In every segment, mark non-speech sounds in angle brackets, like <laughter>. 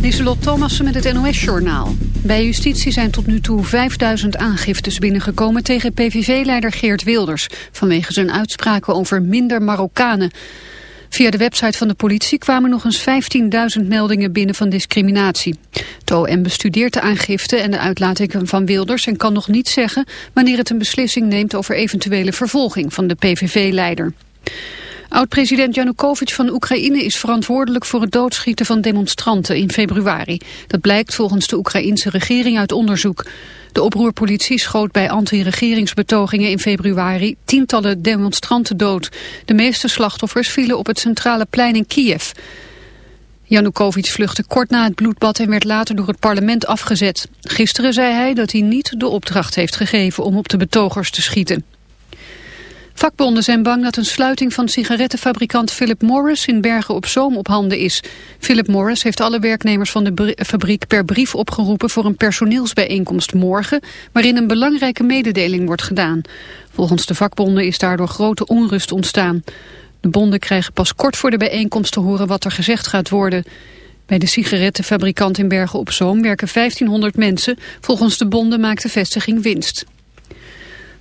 Lieselot Thomassen met het NOS-journaal. Bij justitie zijn tot nu toe 5000 aangiftes binnengekomen tegen PVV-leider Geert Wilders... vanwege zijn uitspraken over minder Marokkanen. Via de website van de politie kwamen nog eens 15.000 meldingen binnen van discriminatie. Het OM bestudeert de aangifte en de uitlatingen van Wilders... en kan nog niet zeggen wanneer het een beslissing neemt over eventuele vervolging van de PVV-leider. Oud-president Janukovic van Oekraïne is verantwoordelijk voor het doodschieten van demonstranten in februari. Dat blijkt volgens de Oekraïnse regering uit onderzoek. De oproerpolitie schoot bij anti-regeringsbetogingen in februari tientallen demonstranten dood. De meeste slachtoffers vielen op het centrale plein in Kiev. Janukovic vluchtte kort na het bloedbad en werd later door het parlement afgezet. Gisteren zei hij dat hij niet de opdracht heeft gegeven om op de betogers te schieten. Vakbonden zijn bang dat een sluiting van sigarettenfabrikant Philip Morris in Bergen op Zoom op handen is. Philip Morris heeft alle werknemers van de fabriek per brief opgeroepen voor een personeelsbijeenkomst morgen, waarin een belangrijke mededeling wordt gedaan. Volgens de vakbonden is daardoor grote onrust ontstaan. De bonden krijgen pas kort voor de bijeenkomst te horen wat er gezegd gaat worden. Bij de sigarettenfabrikant in Bergen op Zoom werken 1500 mensen. Volgens de bonden maakt de vestiging winst.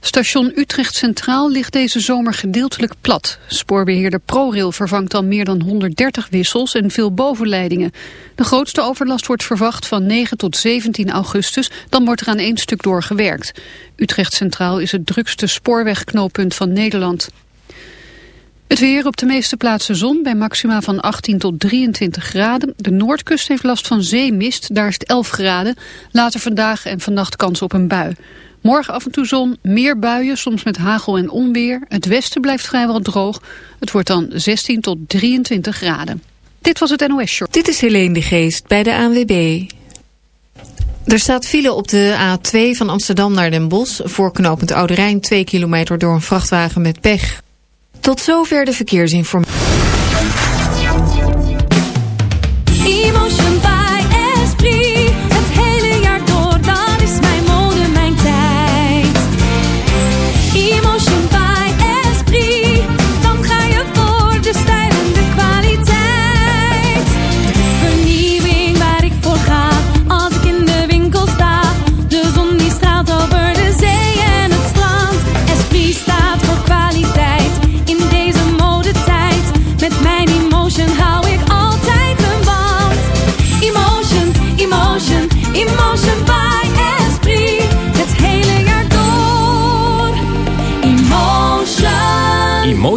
Station Utrecht Centraal ligt deze zomer gedeeltelijk plat. Spoorbeheerder ProRail vervangt al meer dan 130 wissels en veel bovenleidingen. De grootste overlast wordt verwacht van 9 tot 17 augustus. Dan wordt er aan één stuk doorgewerkt. Utrecht Centraal is het drukste spoorwegknooppunt van Nederland. Het weer op de meeste plaatsen zon bij maxima van 18 tot 23 graden. De noordkust heeft last van zeemist, daar is het 11 graden. Later vandaag en vannacht kans op een bui. Morgen af en toe zon, meer buien, soms met hagel en onweer. Het westen blijft vrijwel droog. Het wordt dan 16 tot 23 graden. Dit was het NOS Short. Dit is Helene de Geest bij de ANWB. Er staat file op de A2 van Amsterdam naar Den Bosch... voor knooppunt Oude Rijn 2 kilometer door een vrachtwagen met pech. Tot zover de verkeersinformatie.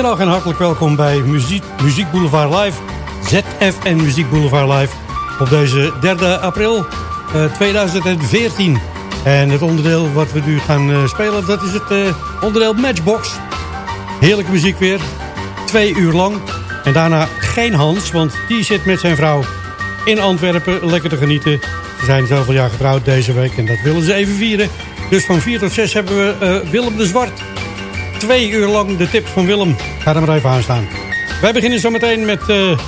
Goedemiddag en hartelijk welkom bij Muziek, Muziek Boulevard Live. ZFN Muziek Boulevard Live. Op deze 3 april uh, 2014. En het onderdeel wat we nu gaan uh, spelen, dat is het uh, onderdeel Matchbox. Heerlijke muziek weer. Twee uur lang. En daarna geen Hans, want die zit met zijn vrouw in Antwerpen lekker te genieten. Ze zijn zoveel jaar getrouwd deze week en dat willen ze even vieren. Dus van 4 tot 6 hebben we Willem de Zwart twee uur lang de tips van Willem. Ga er maar even aan staan. Wij beginnen zometeen met uh,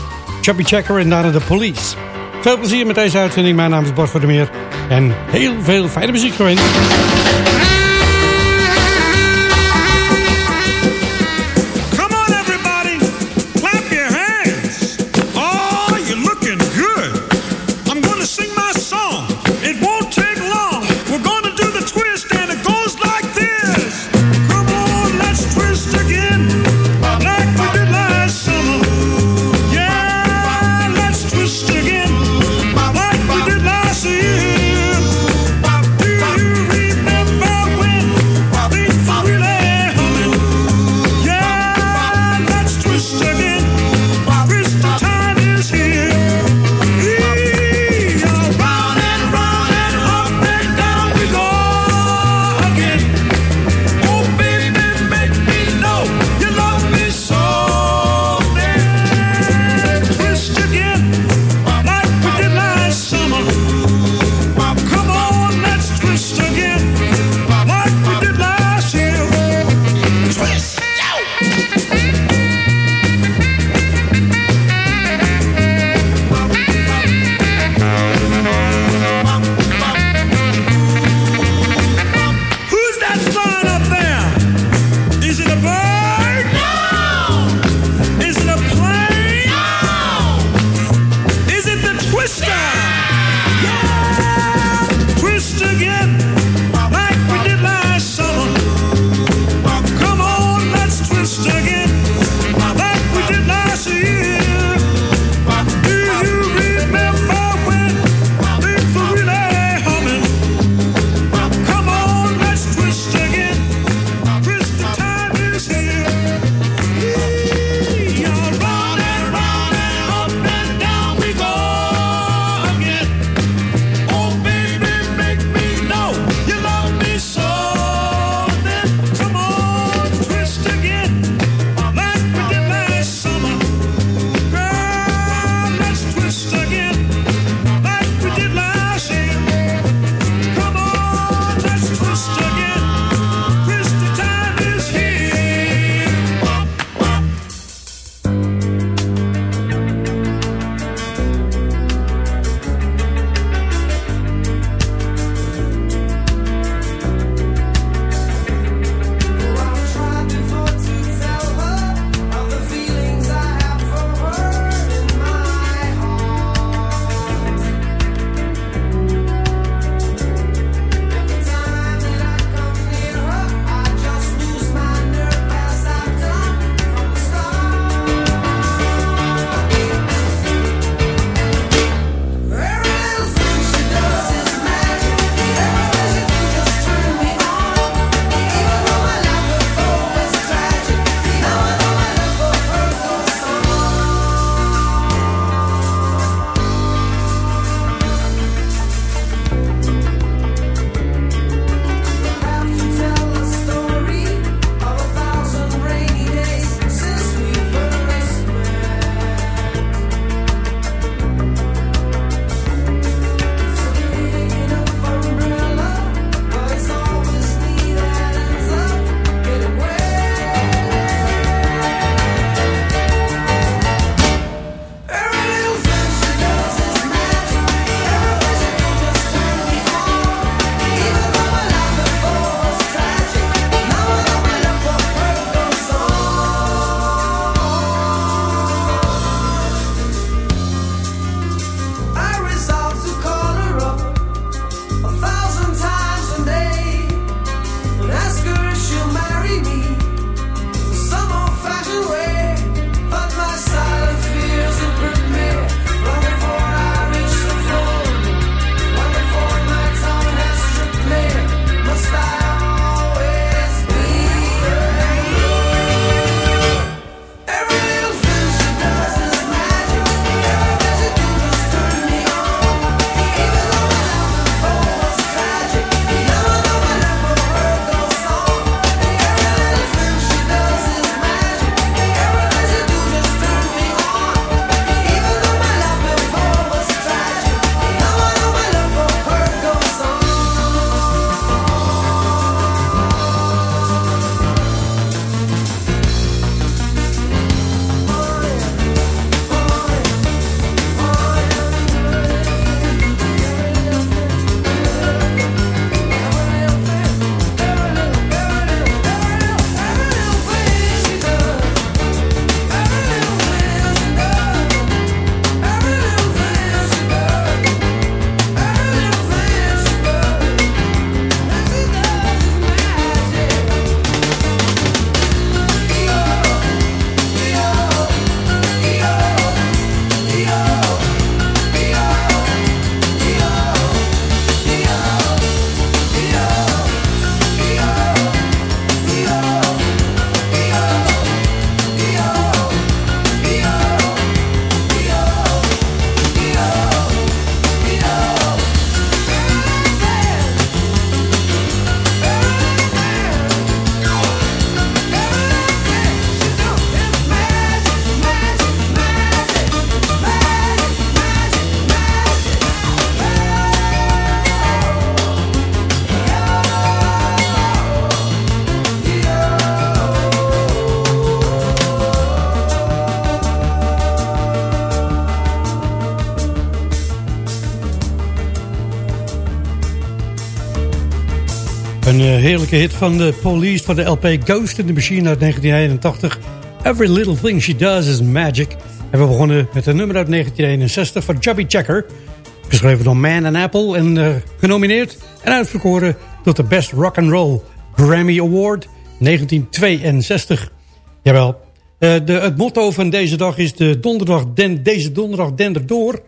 Chubby Checker en daarna de Police. Veel plezier met deze uitzending. Mijn naam is Bart Meer En heel veel fijne muziek gewenst. Een uh, heerlijke hit van de Police van de LP Ghost in the Machine uit 1981. Every Little Thing She Does is Magic. En we begonnen met een nummer uit 1961 van Chubby Checker. Geschreven door Man and Apple en uh, genomineerd en uitverkoren tot de Best Rock and Roll Grammy Award 1962. Jawel, uh, de, het motto van deze dag is de donderdag den, deze donderdag dender door.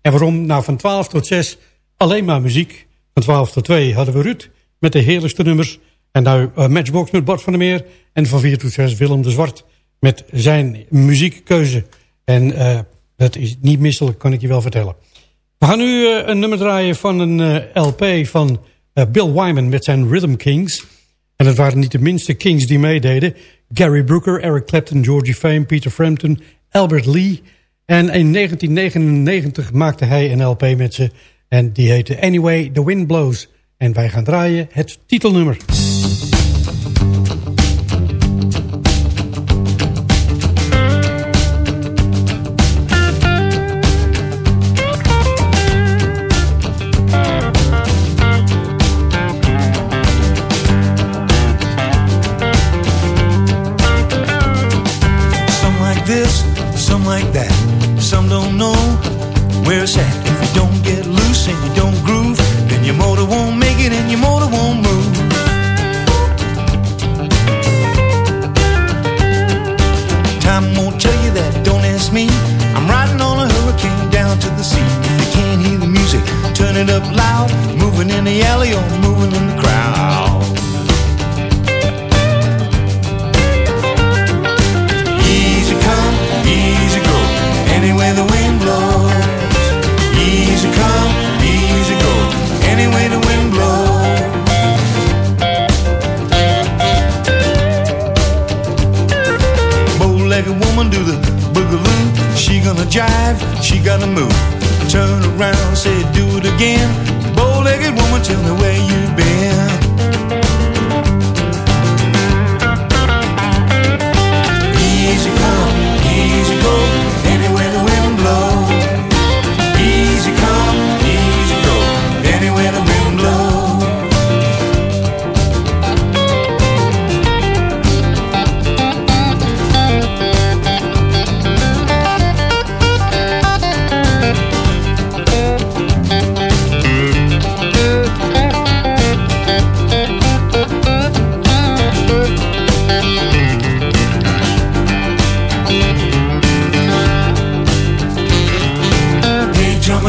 En waarom? Nou, van 12 tot 6 alleen maar muziek. Van 12 tot 2 hadden we Ruud met de heerlijkste nummers. En nou uh, Matchbox met Bart van der Meer. En van 4 tot 6 Willem de Zwart met zijn muziekkeuze. En uh, dat is niet misselijk, kan ik je wel vertellen. We gaan nu uh, een nummer draaien van een LP van Bill Wyman met zijn Rhythm Kings. En het waren niet de minste Kings die meededen. Gary Brooker, Eric Clapton, Georgie Fame, Peter Frampton, Albert Lee. En in 1999 maakte hij een LP met ze. En die heette Anyway, The Wind Blows. En wij gaan draaien het titelnummer. it up loud, moving in the alley or moving in the crowd. Easy come, easy go, anywhere the wind blows. Easy come, easy go, anywhere the wind blows. Bow-legged woman do the boogaloo, she gonna jive, she gonna move. Turn around, say do it again. Bow-legged woman, tell me where you've been. Easy come, easy go.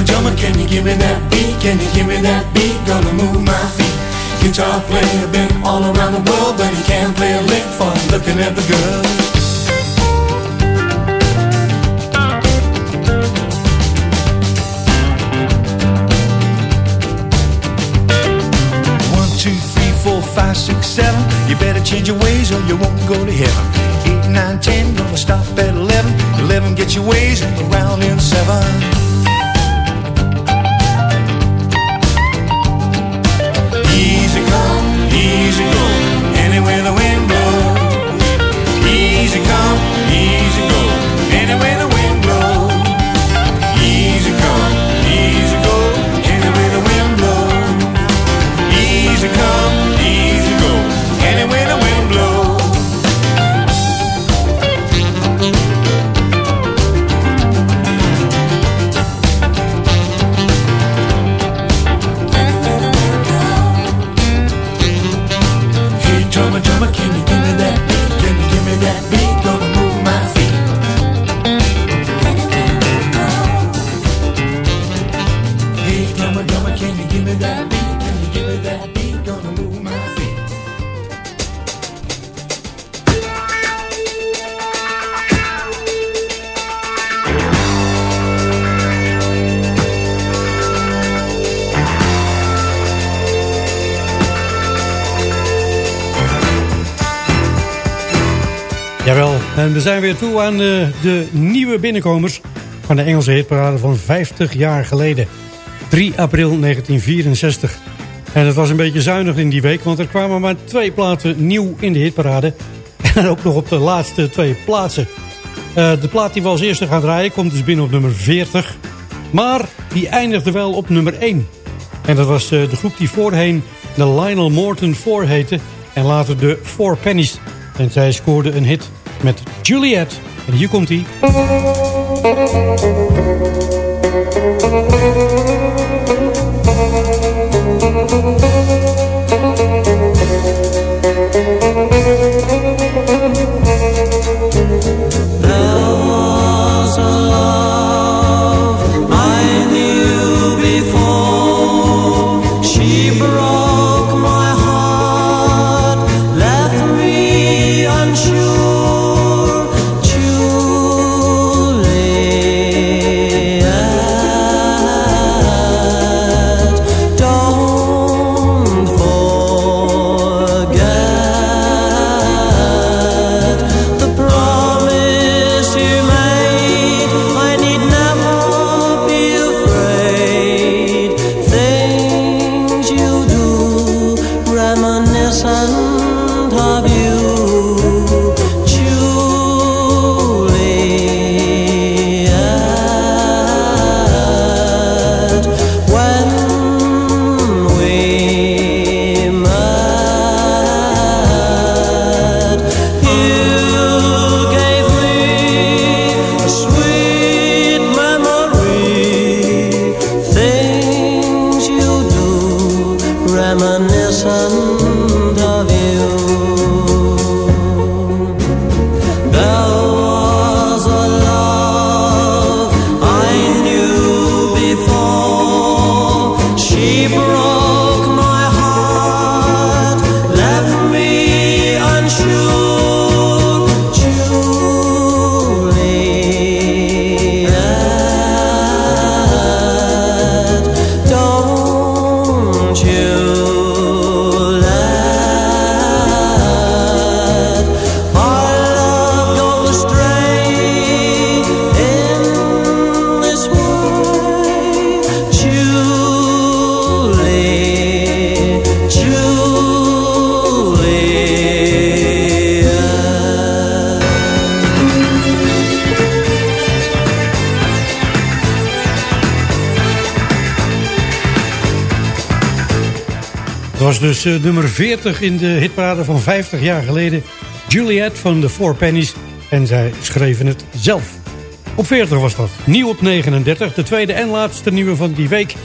Jumper, can you give me that beat? Can you give me that beat? Gonna move my feet. Guitar player been all around the world, but he can't play a lick for looking at the girl. One, two, three, four, five, six, seven. You better change your ways or you won't go to heaven. Eight, nine, ten, gonna stop at eleven. Eleven, get your ways around in seven. Jawel, en we zijn weer toe aan de, de nieuwe binnenkomers... van de Engelse hitparade van 50 jaar geleden. 3 april 1964. En het was een beetje zuinig in die week... want er kwamen maar twee platen nieuw in de hitparade. <laughs> En ook nog op de laatste twee plaatsen. Uh, de plaat die we als eerste gaan draaien komt dus binnen op nummer 40. Maar die eindigde wel op nummer 1. En dat was uh, de groep die voorheen de Lionel Morton 4 heette en later de Four Pennies. En zij scoorde een hit met Juliet. En hier komt hij. Was dus uh, nummer 40 in de hitparade van 50 jaar geleden. Juliet van de Four Pennies. En zij schreven het zelf. Op 40 was dat. Nieuw op 39. De tweede en laatste nieuwe van die week.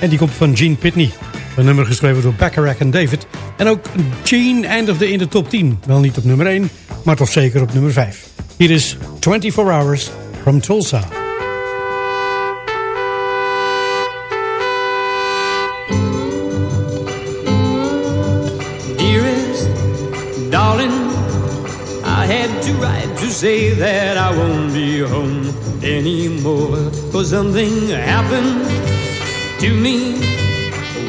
En die komt van Gene Pitney. Een nummer geschreven door Bacharach en David. En ook Gene eindigde in de top 10. Wel niet op nummer 1, maar toch zeker op nummer 5. Hier is 24 Hours from Tulsa. Say that I won't be home anymore. Cause something happened to me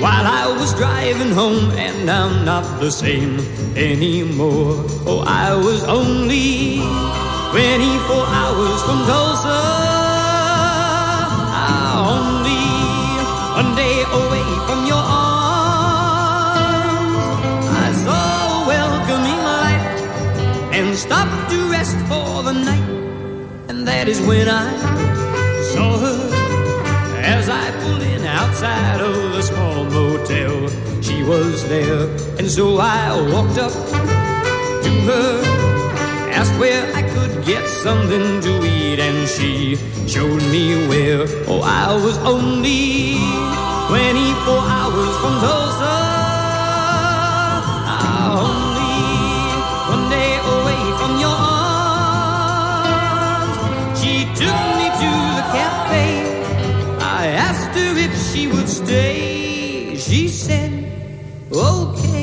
while I was driving home, and I'm not the same anymore. Oh, I was only 24 hours from Tulsa. Only one day away from your arms. I saw welcoming light and stopped for the night. And that is when I saw her as I pulled in outside of the small motel. She was there, and so I walked up to her, asked where I could get something to eat, and she showed me where. Oh, I was only 24 hours from Tulsa. I only one day away from your arms. Cafe. I asked her if she would stay. She said, okay.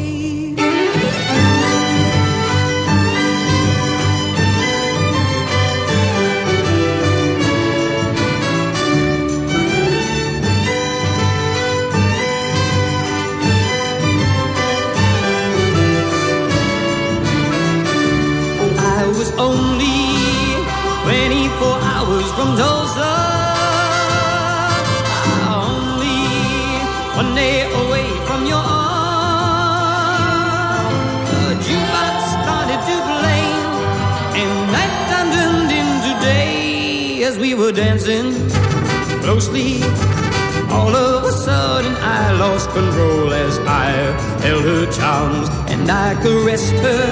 And I caressed her,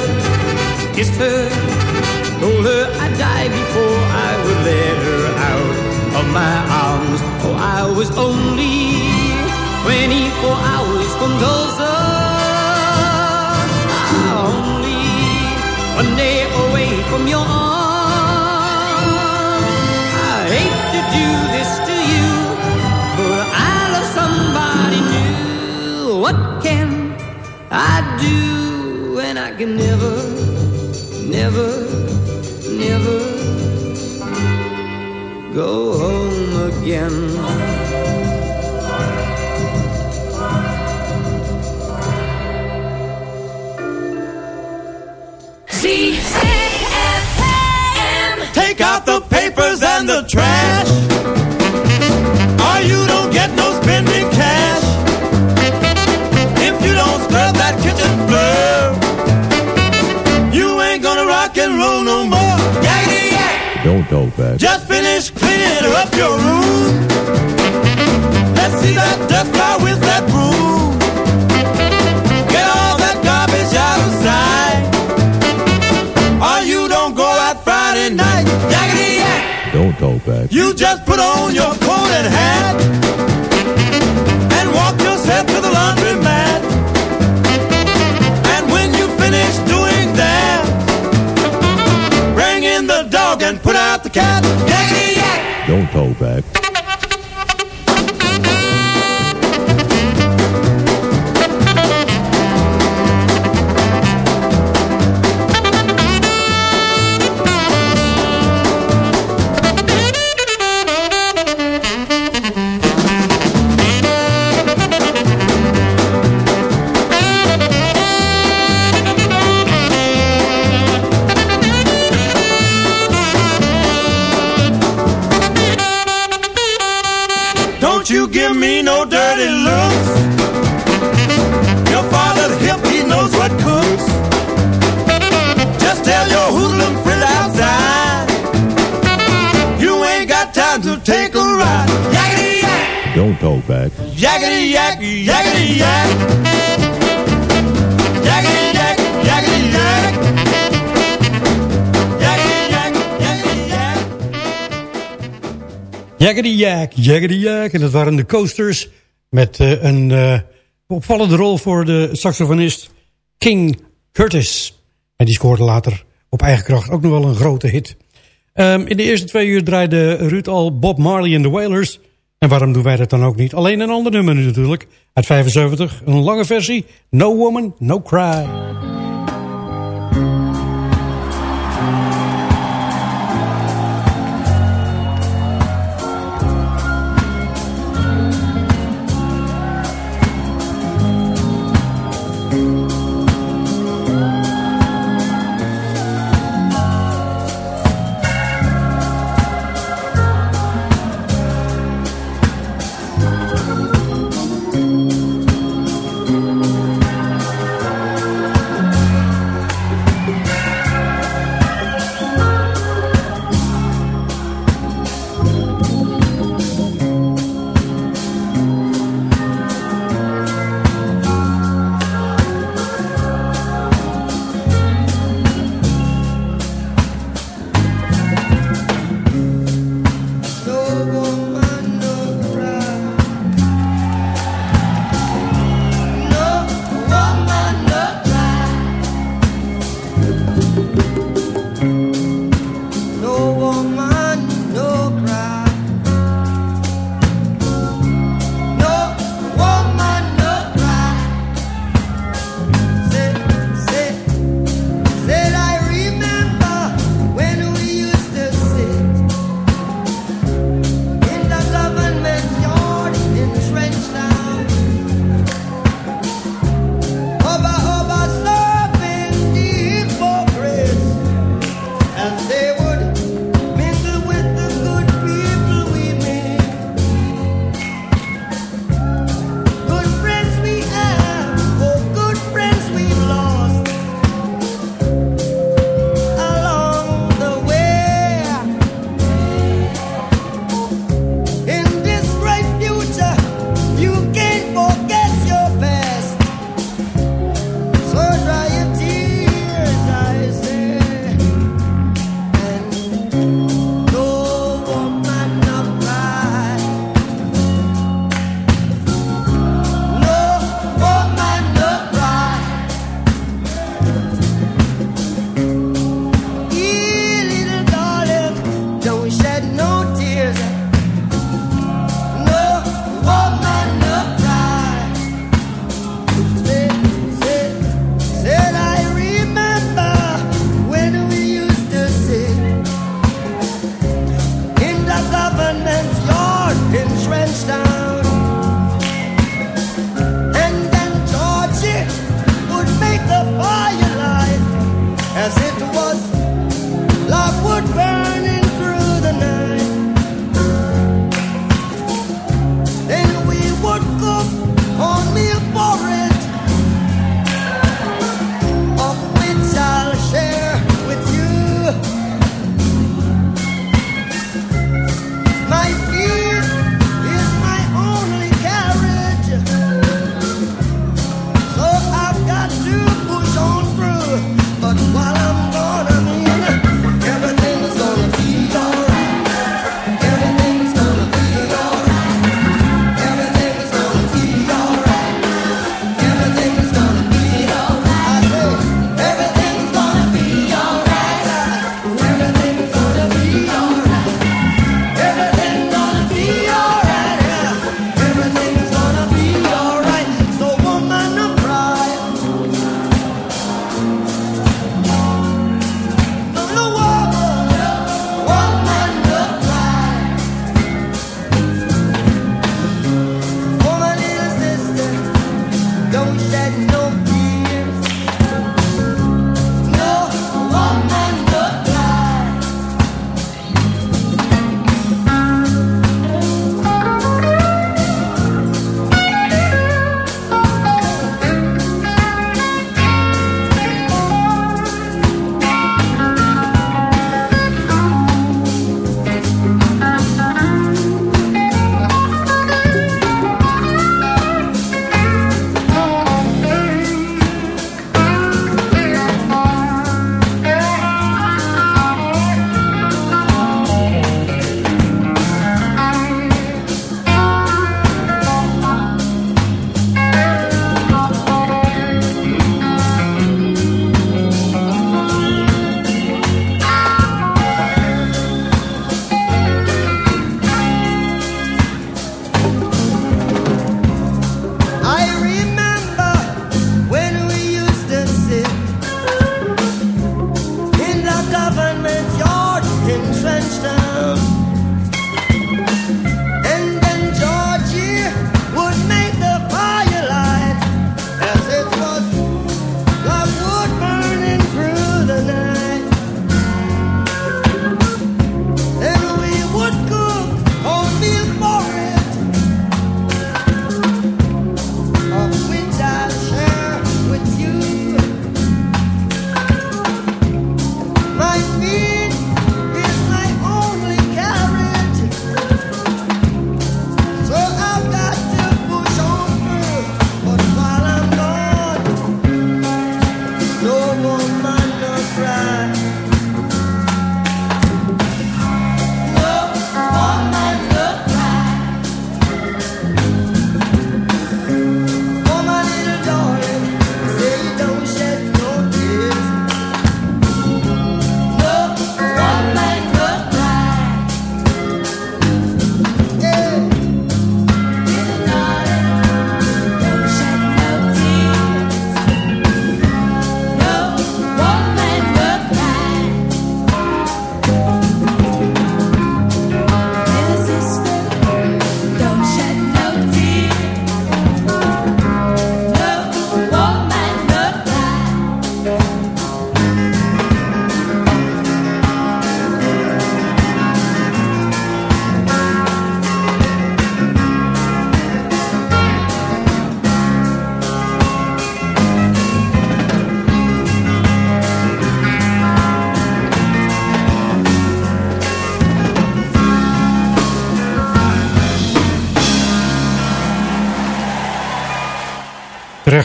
kissed her, told her I'd die before I would let her out of my arms. Oh, I was only 24 hours from Tulsa. Only one day away from your arms. I hate to do this to you, but I love somebody new. What can I do can never, never, never go home again? No more. Yakety yak. Don't talk back. Just finish cleaning up your room. Let's see that dust fly with that broom. Get all that garbage out of sight. Or you don't go out Friday night. Yakety yak. Don't talk back. You just put on your coat and hat the cat. Don't hold back. Jaggedy Jack, Jaggedy Jack. En dat waren de Coasters met eh, een eh, opvallende rol voor de saxofonist King Curtis. En die scoorde later op eigen kracht ook nog wel een grote hit. Ehm, in de eerste twee uur draaide Ruud al Bob Marley en de Wailers. En waarom doen wij dat dan ook niet? Alleen een ander nummer nu natuurlijk. Uit 75, een lange versie. No Woman, No Cry.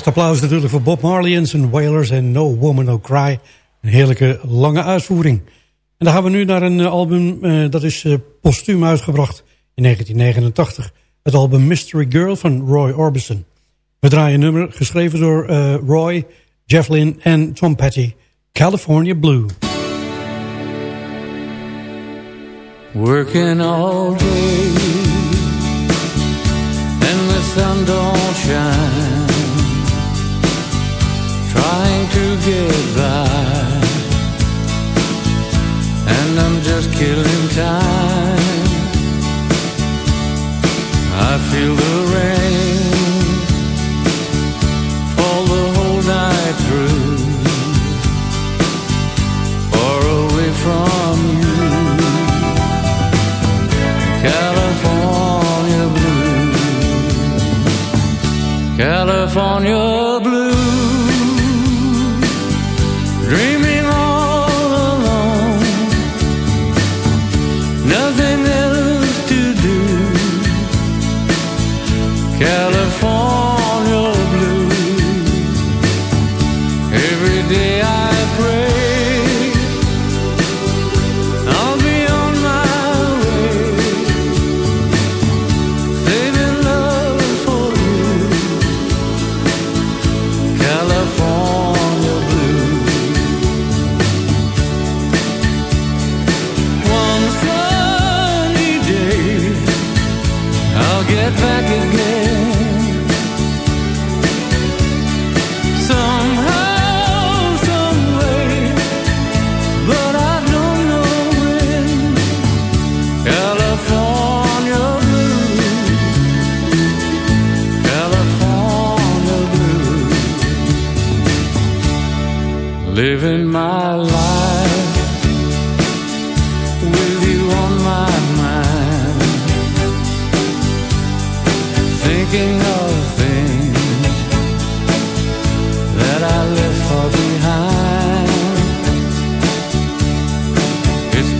Applaus natuurlijk voor Bob Marley en zijn Wailers en No Woman No Cry. Een heerlijke lange uitvoering. En dan gaan we nu naar een eh, album uh, dat is uh, postuum uitgebracht in 1989. Het album Mystery Girl van Roy Orbison. We draaien een nummer geschreven door Roy, Jeff Lynne en Tom Petty. California Blue. Working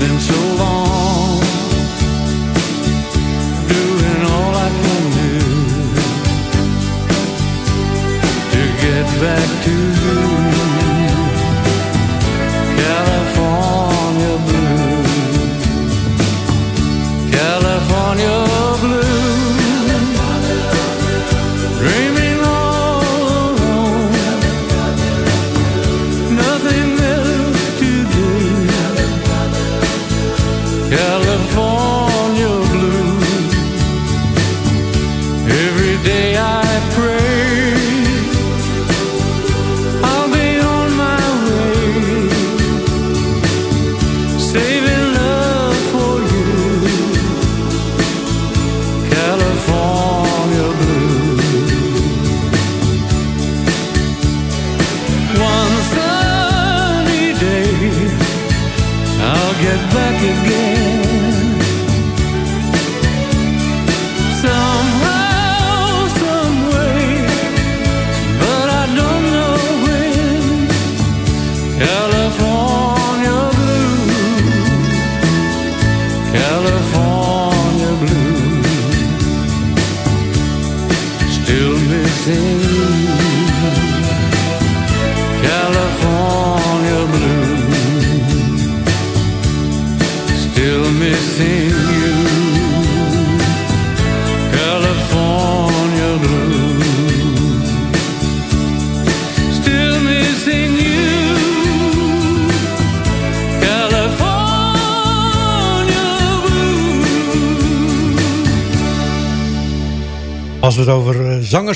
been so long Doing all I can do To get back to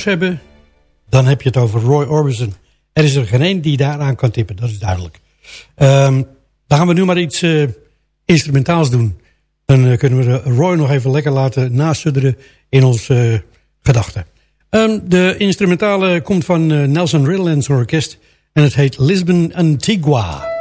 hebben, dan heb je het over Roy Orbison. Er is er geen één die daaraan kan tippen, dat is duidelijk. Ehm, dan gaan we nu maar iets eh, instrumentaals doen. Dan eh, kunnen we Roy nog even lekker laten nasudderen in onze gedachten. Ehm, de instrumentale komt van eh, Nelson Riddle Orkest en het heet Lisbon Antigua.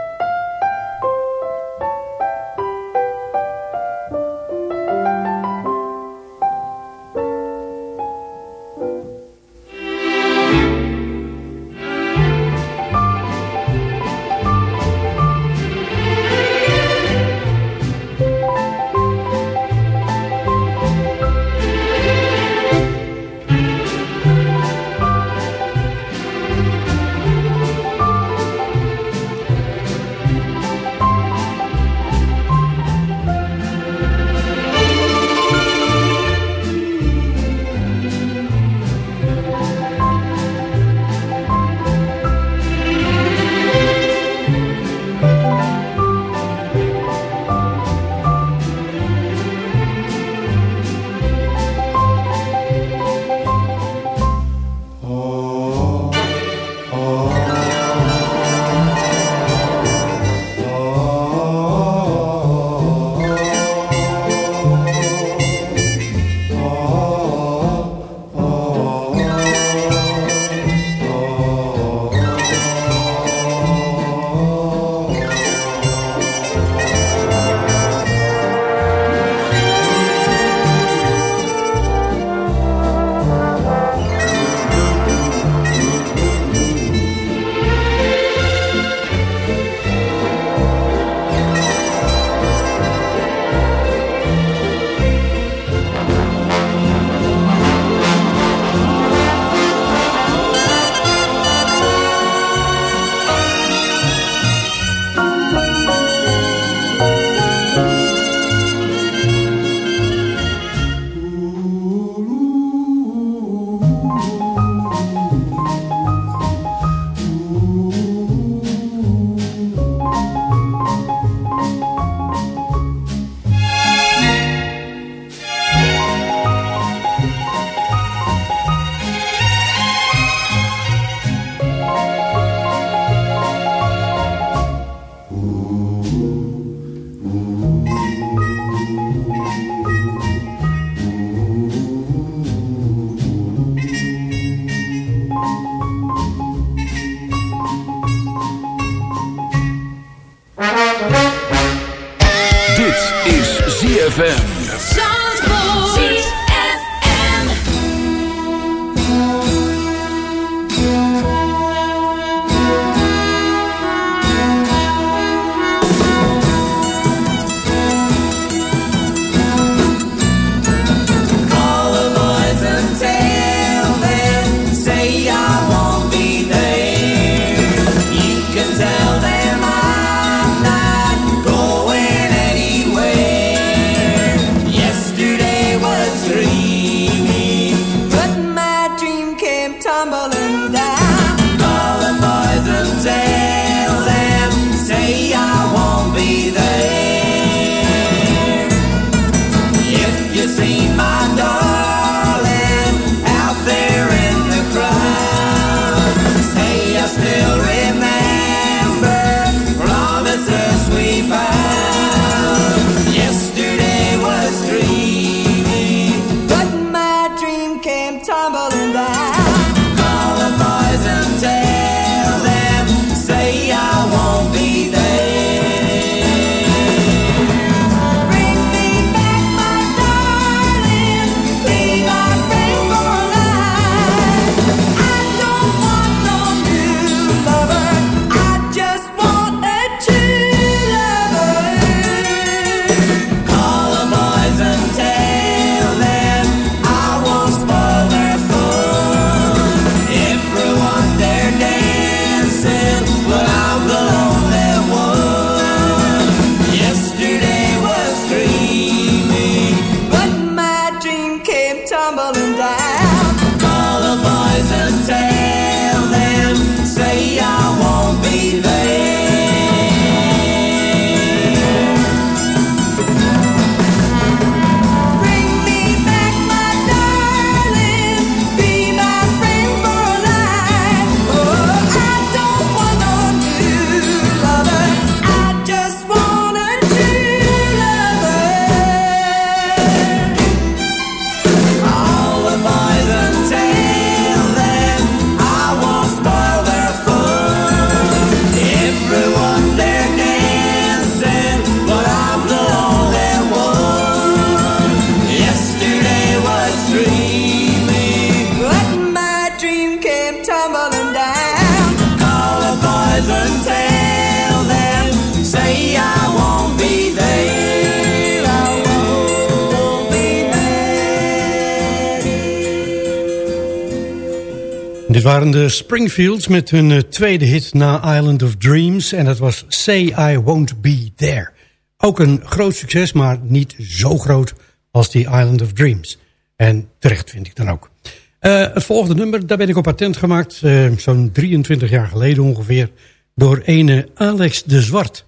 waren de Springfields met hun eh, tweede hit na Island of Dreams. En dat was Say I Won't Be There. Ook een groot succes, maar niet zo groot als die Island of Dreams. En terecht vind ik dan ook. Eh, het volgende nummer, daar ben ik op patent gemaakt. Eh, zo'n 23 jaar geleden ongeveer. Door ene Alex de Zwart.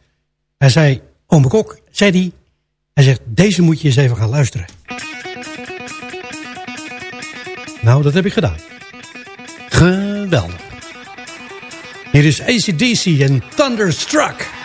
Hij zei, ome Kok, zei hij. Hij zegt, deze moet je eens even gaan luisteren. Nou, dat heb ik gedaan. Geweldig. Hier is ACDC en Thunderstruck.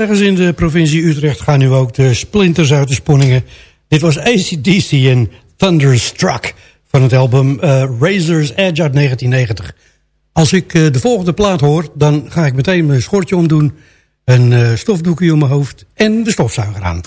Ergens in de provincie Utrecht gaan nu ook de splinters uit de sponningen. Dit was ACDC en Thunderstruck van het album eh, Razor's Edge uit 1990. Als ik eh, de volgende plaat hoor, dan ga ik meteen mijn schortje omdoen... een eh, stofdoekje om mijn hoofd en de stofzuiger aan.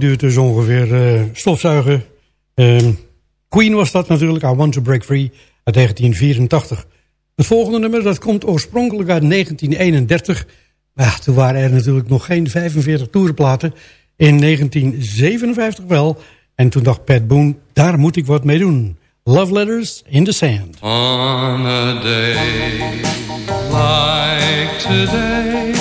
duurt dus ongeveer uh, stofzuigen. Ehm, Queen was dat natuurlijk, I Want to Break Free uit 1984. Het volgende nummer dat komt oorspronkelijk uit 1931. Maar ja, toen waren er natuurlijk nog geen 45 toerenplaten. In 1957 wel. En toen dacht Pat Boone, daar moet ik wat mee doen. Love Letters in the Sand. On a day like today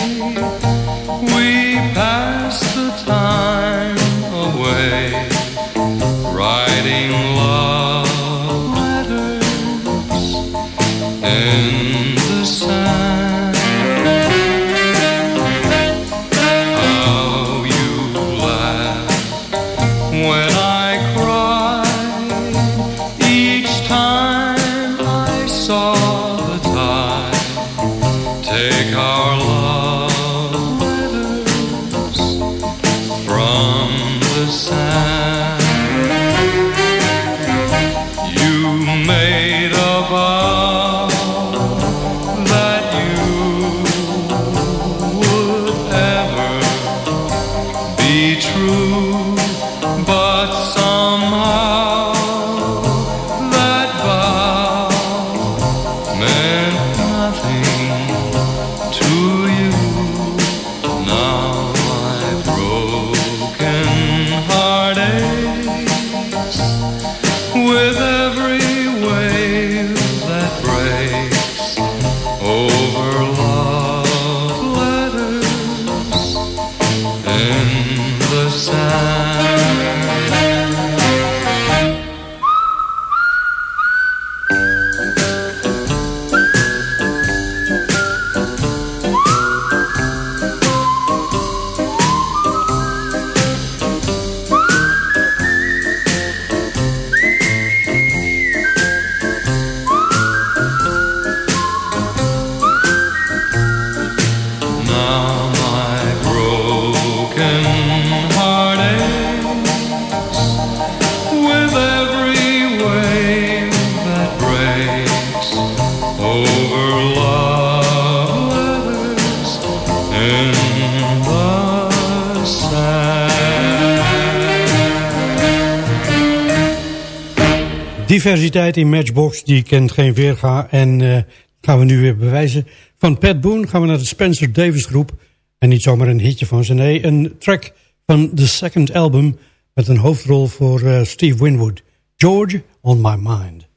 Diversiteit in Matchbox, die kent geen weerga. En eh, gaan we nu weer bewijzen. Van Pat Boone gaan we naar de Spencer Davis groep. En niet zomaar een hitje van ze. Nee, een track van de second album. Met een hoofdrol voor eh, Steve Winwood. George on my mind.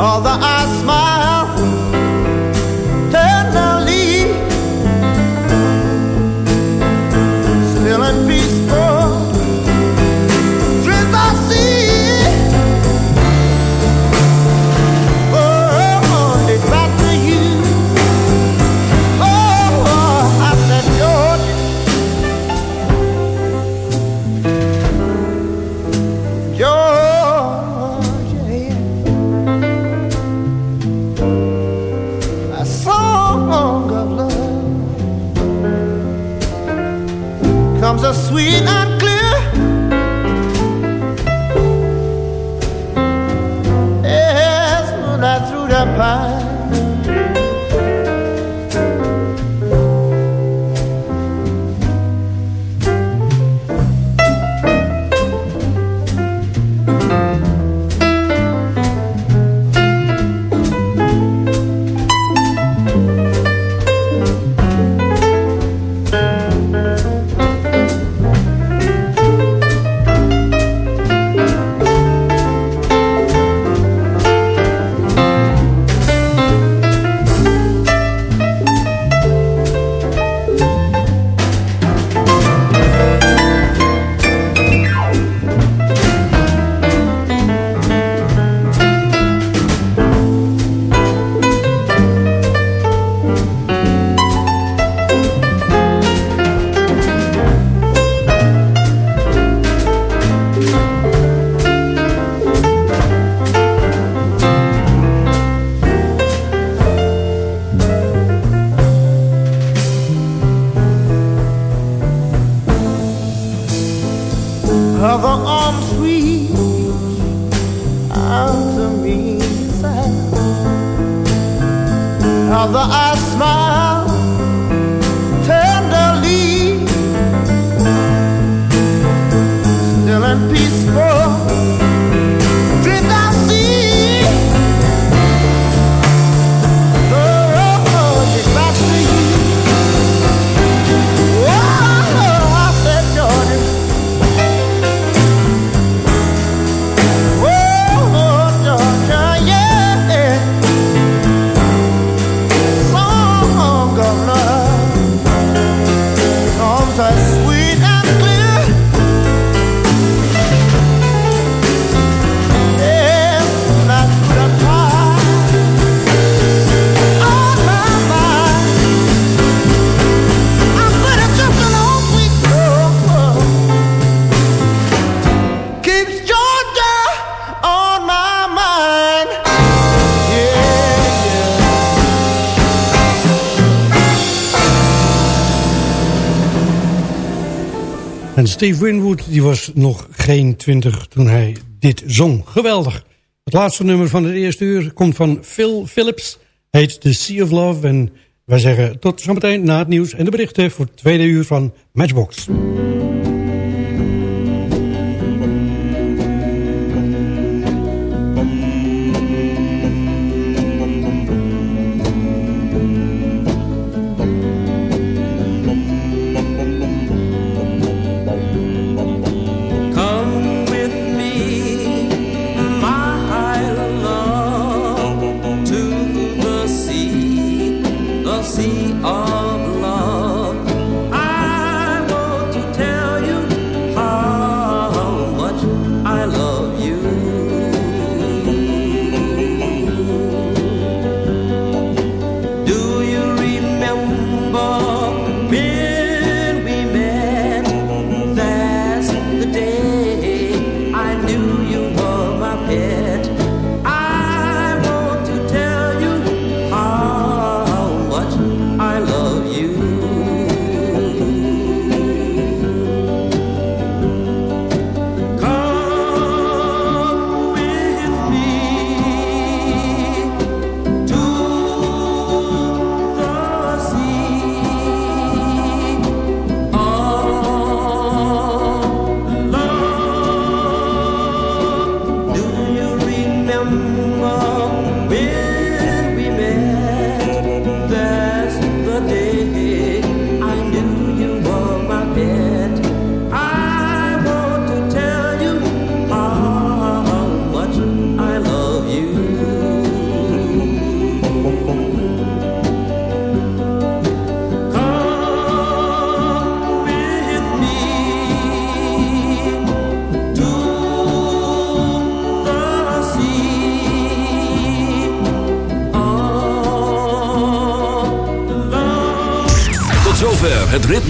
all the ice other arms reach out to me. Other eyes Steve Winwood die was nog geen twintig toen hij dit zong. Geweldig. Het laatste nummer van het eerste uur komt van Phil Phillips. Heet The Sea of Love. En wij zeggen tot zometeen na het nieuws en de berichten... voor het tweede uur van Matchbox.